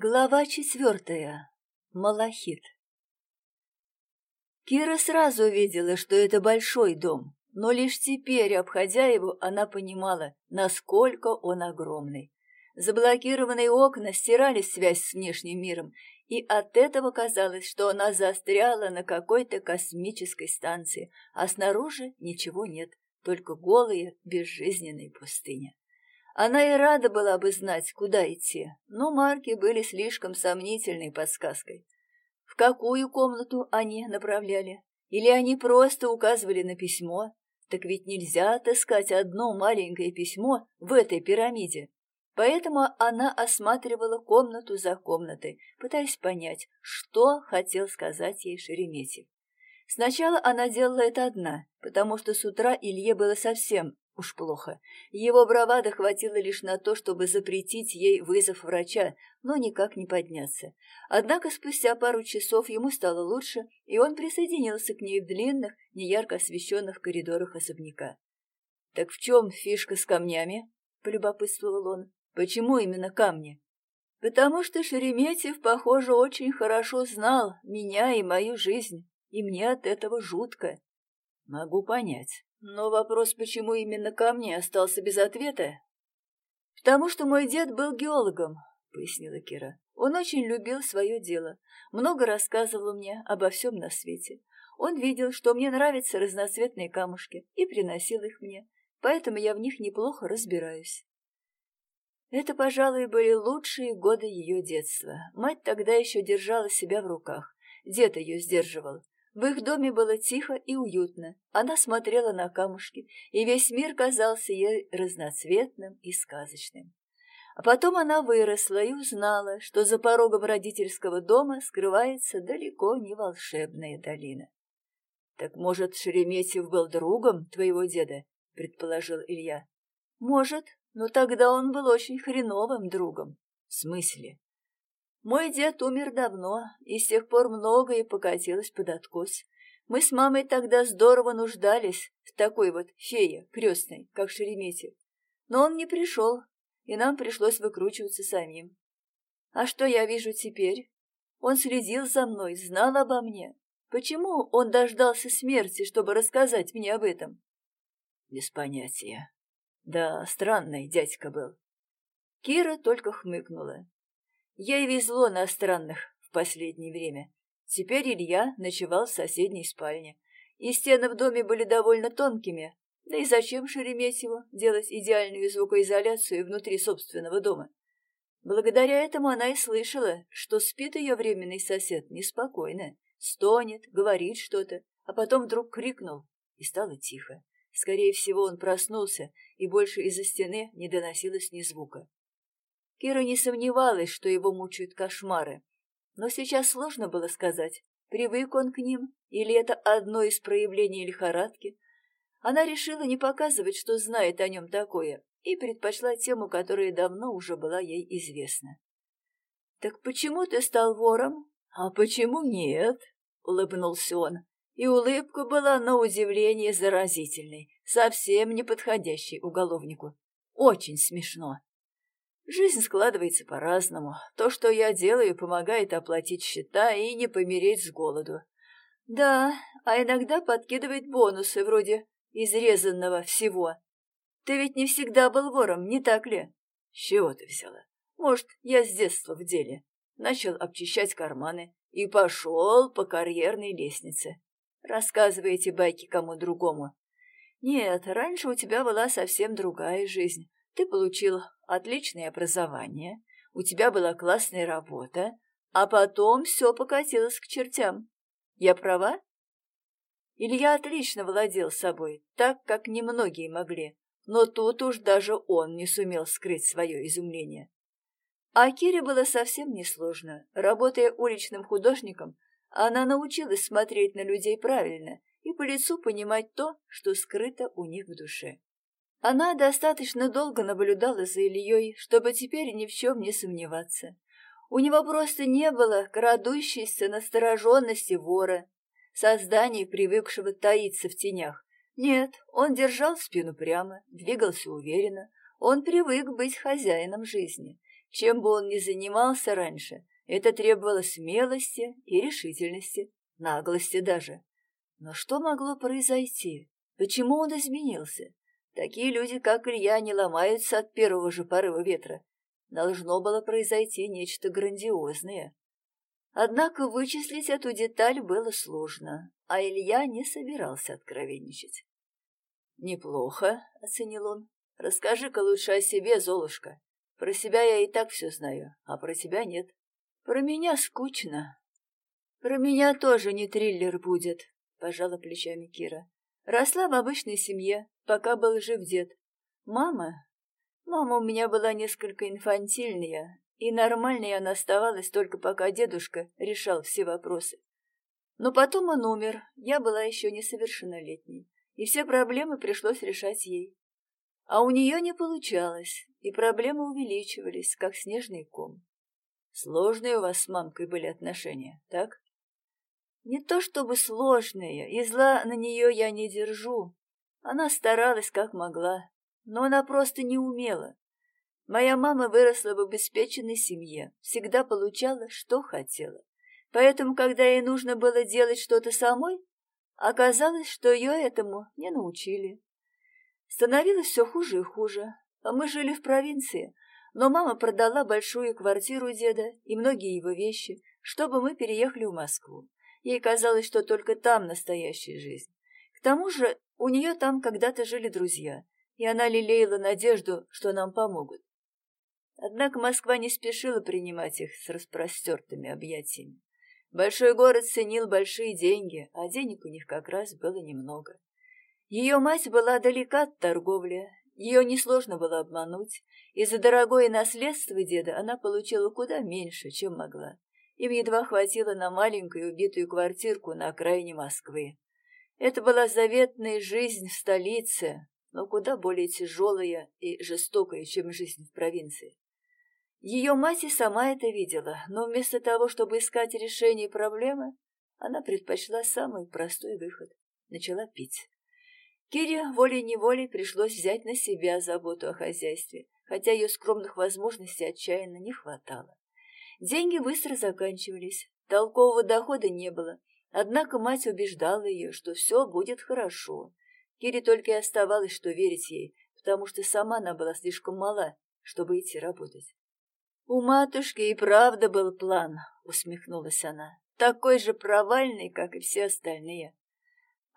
Глава четвертая. Малахит. Кира сразу увидела, что это большой дом, но лишь теперь, обходя его, она понимала, насколько он огромный. Заблокированные окна стирали связь с внешним миром, и от этого казалось, что она застряла на какой-то космической станции, а снаружи ничего нет, только голая, безжизненная пустыня. Она и рада была бы знать, куда идти, но марки были слишком сомнительной подсказкой. В какую комнату они направляли? Или они просто указывали на письмо? Так ведь нельзя отыскать одно маленькое письмо в этой пирамиде. Поэтому она осматривала комнату за комнатой, пытаясь понять, что хотел сказать ей Шереметьев. Сначала она делала это одна, потому что с утра Илье было совсем Уж плохо. Его бравада хватило лишь на то, чтобы запретить ей вызов врача, но никак не подняться. Однако спустя пару часов ему стало лучше, и он присоединился к ней в длинных, неярко освещенных коридорах особняка. «Так в чем фишка с камнями?» — полюбопытствовал он. «Почему именно камни?» «Потому что Шереметьев, похоже, очень хорошо знал меня и мою жизнь, и мне от этого жутко». «Могу понять». Но вопрос, почему именно ко мне, остался без ответа. «Потому что мой дед был геологом», — пояснила Кира. «Он очень любил свое дело, много рассказывал мне обо всем на свете. Он видел, что мне нравятся разноцветные камушки, и приносил их мне, поэтому я в них неплохо разбираюсь». Это, пожалуй, были лучшие годы ее детства. Мать тогда еще держала себя в руках. Дед ее сдерживал. В их доме было тихо и уютно. Она смотрела на камушки, и весь мир казался ей разноцветным и сказочным. А потом она выросла и узнала, что за порогом родительского дома скрывается далеко не волшебная долина. — Так, может, Шереметьев был другом твоего деда? — предположил Илья. — Может, но тогда он был очень хреновым другом. — В смысле? Мой дед умер давно, и с тех пор многое покатилось под откос. Мы с мамой тогда здорово нуждались в такой вот фее крестной, как Шереметьев. Но он не пришел, и нам пришлось выкручиваться самим. А что я вижу теперь? Он следил за мной, знал обо мне. Почему он дождался смерти, чтобы рассказать мне об этом? Без понятия. Да, странный дядька был. Кира только хмыкнула. Ей везло на странных в последнее время. Теперь Илья ночевал в соседней спальне. И стены в доме были довольно тонкими. Да и зачем Шереметьеву делать идеальную звукоизоляцию внутри собственного дома? Благодаря этому она и слышала, что спит ее временный сосед неспокойно, стонет, говорит что-то, а потом вдруг крикнул, и стало тихо. Скорее всего, он проснулся, и больше из-за стены не доносилось ни звука. Кира не сомневалась, что его мучают кошмары. Но сейчас сложно было сказать, привык он к ним или это одно из проявлений лихорадки. Она решила не показывать, что знает о нем такое, и предпочла тему, которая давно уже была ей известна. «Так почему ты стал вором?» «А почему нет?» — улыбнулся он. И улыбка была на удивление заразительной, совсем не подходящей уголовнику. Очень смешно. Жизнь складывается по-разному. То, что я делаю, помогает оплатить счета и не помереть с голоду. Да, а иногда подкидывает бонусы вроде изрезанного всего. Ты ведь не всегда был вором, не так ли? С чего ты взяла? Может, я с детства в деле. Начал обчищать карманы и пошел по карьерной лестнице. Рассказывай эти байки кому другому. Нет, раньше у тебя была совсем другая жизнь. Ты получил отличное образование, у тебя была классная работа, а потом все покатилось к чертям. Я права? Илья отлично владел собой, так, как немногие могли, но тут уж даже он не сумел скрыть свое изумление. А Кире было совсем несложно. Работая уличным художником, она научилась смотреть на людей правильно и по лицу понимать то, что скрыто у них в душе. Она достаточно долго наблюдала за Ильей, чтобы теперь ни в чем не сомневаться. У него просто не было крадущейся настороженности вора, создания, привыкшего таиться в тенях. Нет, он держал спину прямо, двигался уверенно, он привык быть хозяином жизни. Чем бы он ни занимался раньше, это требовало смелости и решительности, наглости даже. Но что могло произойти? Почему он изменился? Такие люди, как Илья, не ломаются от первого же порыва ветра. Должно было произойти нечто грандиозное. Однако вычислить эту деталь было сложно, а Илья не собирался откровенничать. «Неплохо», — оценил он. «Расскажи-ка лучше о себе, Золушка. Про себя я и так все знаю, а про тебя нет. Про меня скучно. Про меня тоже не триллер будет, пожала плечами Кира. Росла в обычной семье, пока был жив дед. Мама? Мама у меня была несколько инфантильная, и нормальной она оставалась только пока дедушка решал все вопросы. Но потом он умер, я была еще несовершеннолетней, и все проблемы пришлось решать ей. А у нее не получалось, и проблемы увеличивались, как снежный ком. Сложные у вас с мамкой были отношения, так? Не то чтобы сложные, и зла на нее я не держу. Она старалась как могла, но она просто не умела. Моя мама выросла в обеспеченной семье, всегда получала, что хотела. Поэтому, когда ей нужно было делать что-то самой, оказалось, что ее этому не научили. Становилось все хуже и хуже. Мы жили в провинции, но мама продала большую квартиру деда и многие его вещи, чтобы мы переехали в Москву. Ей казалось, что только там настоящая жизнь. К тому же у нее там когда-то жили друзья, и она лелеяла надежду, что нам помогут. Однако Москва не спешила принимать их с распростертыми объятиями. Большой город ценил большие деньги, а денег у них как раз было немного. Ее мать была далека от торговли, ее несложно было обмануть, и за дорогое наследство деда она получила куда меньше, чем могла. Им едва хватило на маленькую убитую квартирку на окраине Москвы. Это была заветная жизнь в столице, но куда более тяжелая и жестокая, чем жизнь в провинции. Ее мать и сама это видела, но вместо того, чтобы искать решение проблемы, она предпочла самый простой выход — начала пить. Кире волей-неволей пришлось взять на себя заботу о хозяйстве, хотя ее скромных возможностей отчаянно не хватало. Деньги быстро заканчивались, толкового дохода не было, однако мать убеждала ее, что все будет хорошо. Кире только и оставалось, что верить ей, потому что сама она была слишком мала, чтобы идти работать. «У матушки и правда был план», — усмехнулась она, — «такой же провальный, как и все остальные.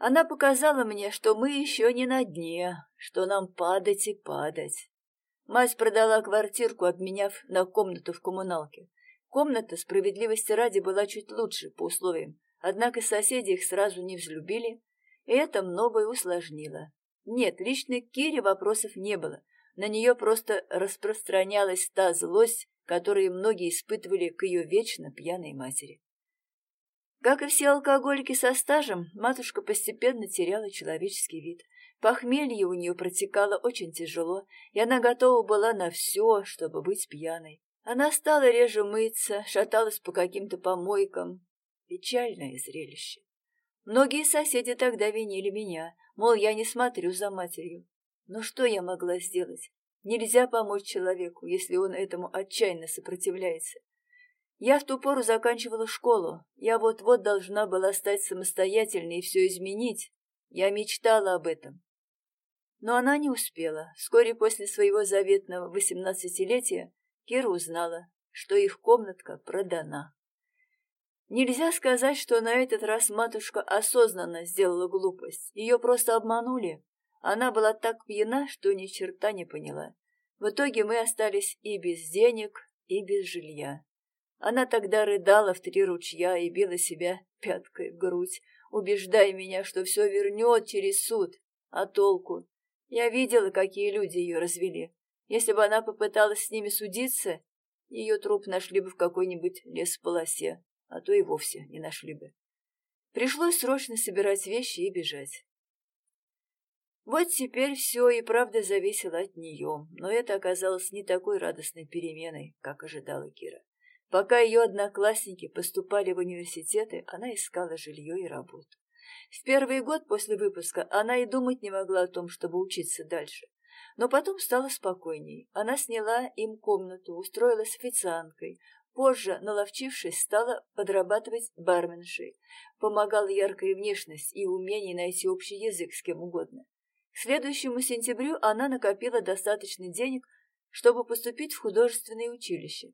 Она показала мне, что мы еще не на дне, что нам падать и падать. Мать продала квартирку, обменяв на комнату в коммуналке. Комната, справедливости ради, была чуть лучше по условиям, однако соседи их сразу не взлюбили, и это многое усложнило. Нет, лично к Кире вопросов не было, на нее просто распространялась та злость, которую многие испытывали к ее вечно пьяной матери. Как и все алкоголики со стажем, матушка постепенно теряла человеческий вид. Похмелье у нее протекало очень тяжело, и она готова была на все, чтобы быть пьяной. Она стала реже мыться, шаталась по каким-то помойкам. Печальное зрелище. Многие соседи тогда винили меня, мол, я не смотрю за матерью. Но что я могла сделать? Нельзя помочь человеку, если он этому отчаянно сопротивляется. Я в ту пору заканчивала школу. Я вот-вот должна была стать самостоятельной и все изменить. Я мечтала об этом. Но она не успела. Вскоре после своего заветного восемнадцатилетия Кира узнала, что их комнатка продана. Нельзя сказать, что на этот раз матушка осознанно сделала глупость. Ее просто обманули. Она была так пьяна, что ни черта не поняла. В итоге мы остались и без денег, и без жилья. Она тогда рыдала в три ручья и била себя пяткой в грудь, убеждая меня, что все вернет через суд. А толку? Я видела, какие люди ее развели. Если бы она попыталась с ними судиться, ее труп нашли бы в какой-нибудь лесополосе, а то и вовсе не нашли бы. Пришлось срочно собирать вещи и бежать. Вот теперь все и правда зависело от нее, но это оказалось не такой радостной переменой, как ожидала Кира. Пока ее одноклассники поступали в университеты, она искала жилье и работу. В первый год после выпуска она и думать не могла о том, чтобы учиться дальше. Но потом стало спокойней. Она сняла им комнату, устроилась официанткой. Позже, наловчившись, стала подрабатывать барменшей. Помогала яркая внешность и умение найти общий язык с кем угодно. К следующему сентябрю она накопила достаточно денег, чтобы поступить в художественное училище.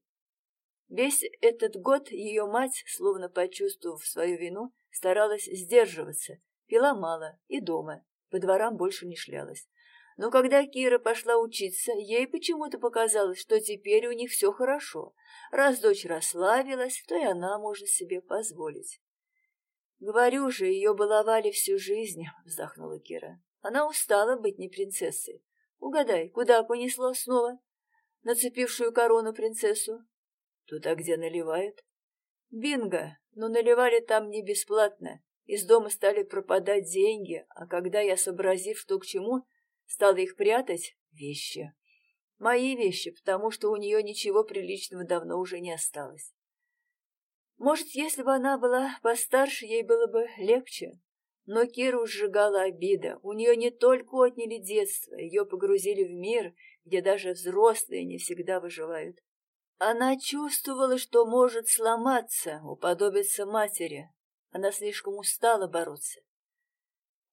Весь этот год ее мать, словно почувствовав свою вину, старалась сдерживаться, пила мало и дома, по дворам больше не шлялась. Но когда Кира пошла учиться, ей почему-то показалось, что теперь у них все хорошо. Раз дочь расслабилась, то и она может себе позволить. «Говорю же, ее баловали всю жизнь», — вздохнула Кира. «Она устала быть не принцессой. Угадай, куда понесло снова? Нацепившую корону принцессу? Туда, где наливают?» «Бинго! Но наливали там не бесплатно. Из дома стали пропадать деньги, а когда я, сообразив, что к чему, стала их прятать, вещи. Мои вещи, потому что у нее ничего приличного давно уже не осталось. Может, если бы она была постарше, ей было бы легче. Но Киру сжигала обида. У нее не только отняли детство, ее погрузили в мир, где даже взрослые не всегда выживают. Она чувствовала, что может сломаться, уподобиться матери, она слишком устала бороться.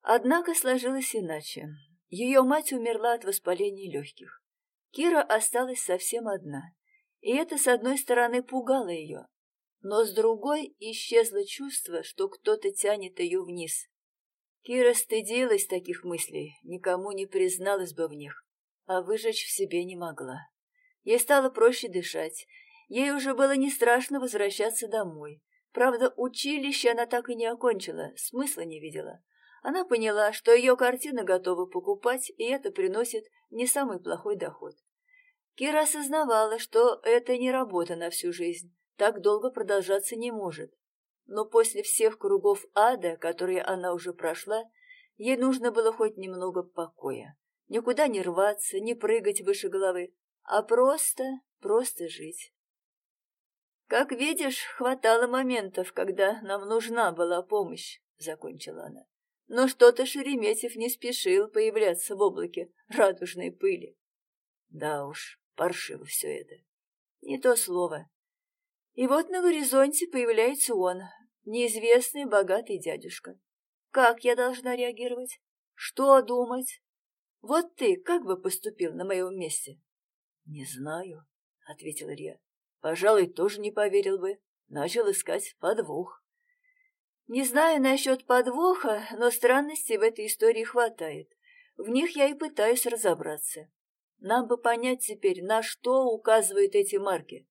Однако сложилось иначе. Ее мать умерла от воспаления легких. Кира осталась совсем одна. И это, с одной стороны, пугало ее. Но с другой исчезло чувство, что кто-то тянет ее вниз. Кира стыдилась таких мыслей, никому не призналась бы в них, а выжечь в себе не могла. Ей стало проще дышать, ей уже было не страшно возвращаться домой. Правда, училище она так и не окончила, смысла не видела. Она поняла, что ее картины готовы покупать, и это приносит не самый плохой доход. Кира осознавала, что это не работа на всю жизнь, так долго продолжаться не может. Но после всех кругов ада, которые она уже прошла, ей нужно было хоть немного покоя. Никуда не рваться, не прыгать выше головы, а просто, просто жить. «Как видишь, хватало моментов, когда нам нужна была помощь», — закончила она. Но что-то Шереметьев не спешил появляться в облаке радужной пыли. Да уж, паршиво все это. Не то слово. И вот на горизонте появляется он, неизвестный богатый дядюшка. Как я должна реагировать? Что думать? Вот ты как бы поступил на моем месте? — Не знаю, — ответил Илья. Пожалуй, тоже не поверил бы. Начал искать подвох. Не знаю насчет подвоха, но странностей в этой истории хватает. В них я и пытаюсь разобраться. Нам бы понять теперь, на что указывают эти марки.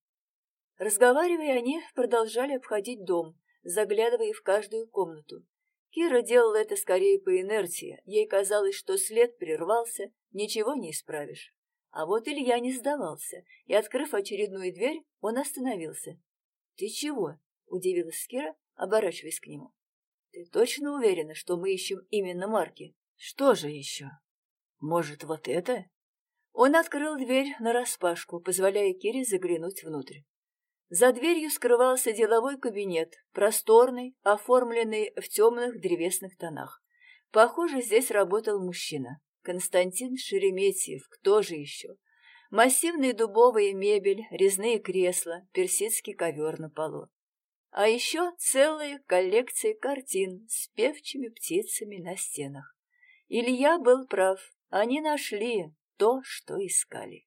Разговаривая, они продолжали обходить дом, заглядывая в каждую комнату. Кира делала это скорее по инерции. Ей казалось, что след прервался, ничего не исправишь. А вот Илья не сдавался, и, открыв очередную дверь, он остановился. — Ты чего? — удивилась Кира, оборачиваясь к нему. — Ты точно уверена, что мы ищем именно марки? Что же еще? Может, вот это? Он открыл дверь нараспашку, позволяя Кире заглянуть внутрь. За дверью скрывался деловой кабинет, просторный, оформленный в темных древесных тонах. Похоже, здесь работал мужчина. Константин Шереметьев, кто же еще? Массивная дубовая мебель, резные кресла, персидский ковер на полу. А еще целые коллекции картин с певчими птицами на стенах. Илья был прав, они нашли то, что искали.